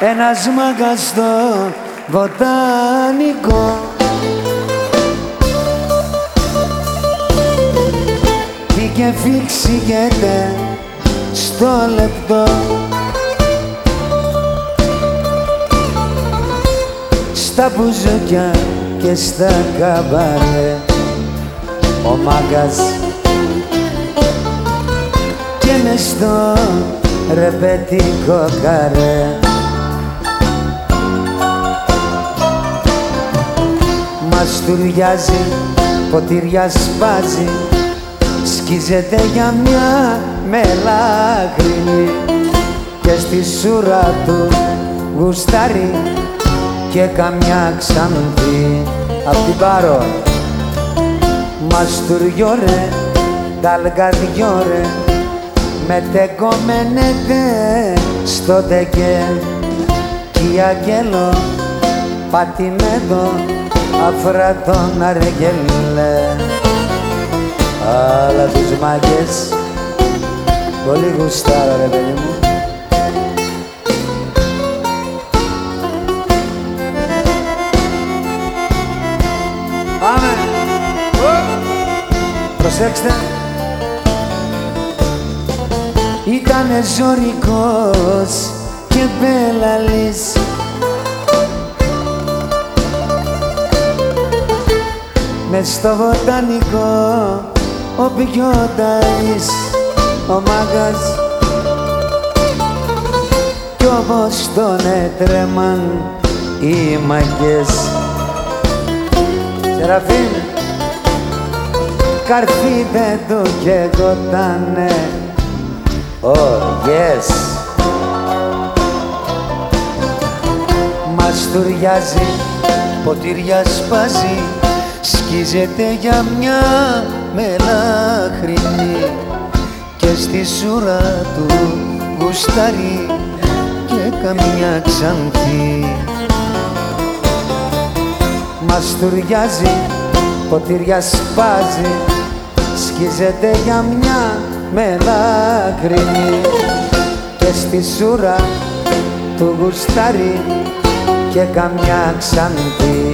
ένας μάγκας στο βοτανικό. Και φίξηγεται στο λεπτό. Στα μπουζούκια και στα καμπάρε ο μάγκας και μες στο ρεπετικό καρέ Μαστουριάζει, ποτήρια σπάζει σκίζεται για μια μελάχρινη και στη σούρα του γουστάρει και καμιά ξανθή. Απ' την πάρω. Μαστουριόρε, ταλγαδιόρε μετεκομμένεται στο τεκέ. Κι αγγέλο πατημέδο αφρατών αργελέ. Αλλά τους μάγκες πολύ γουστάρα ρε παιδί μου. Πάμε! Προσέξτε. Ήτανε ζωρικός και μπέλαλης Μες στο βοτανικό ο Πιώταης, ο μάγας. Κι όπως τον έτρεμαν οι μαγκές. Σεραφείμ, καρφί δεν του καίγοτανε οργές Μαστουριάζει, ποτήρια σπάζει σκίζεται για μια μελάχρινη και στη σούρα του γουστάρει και καμιά ξανθή. Μαστουριάζει, ποτήρια σπάζει σκίζεται για μια μελάχρινη και στη σούρα του γουστάρει και καμιά ξανθή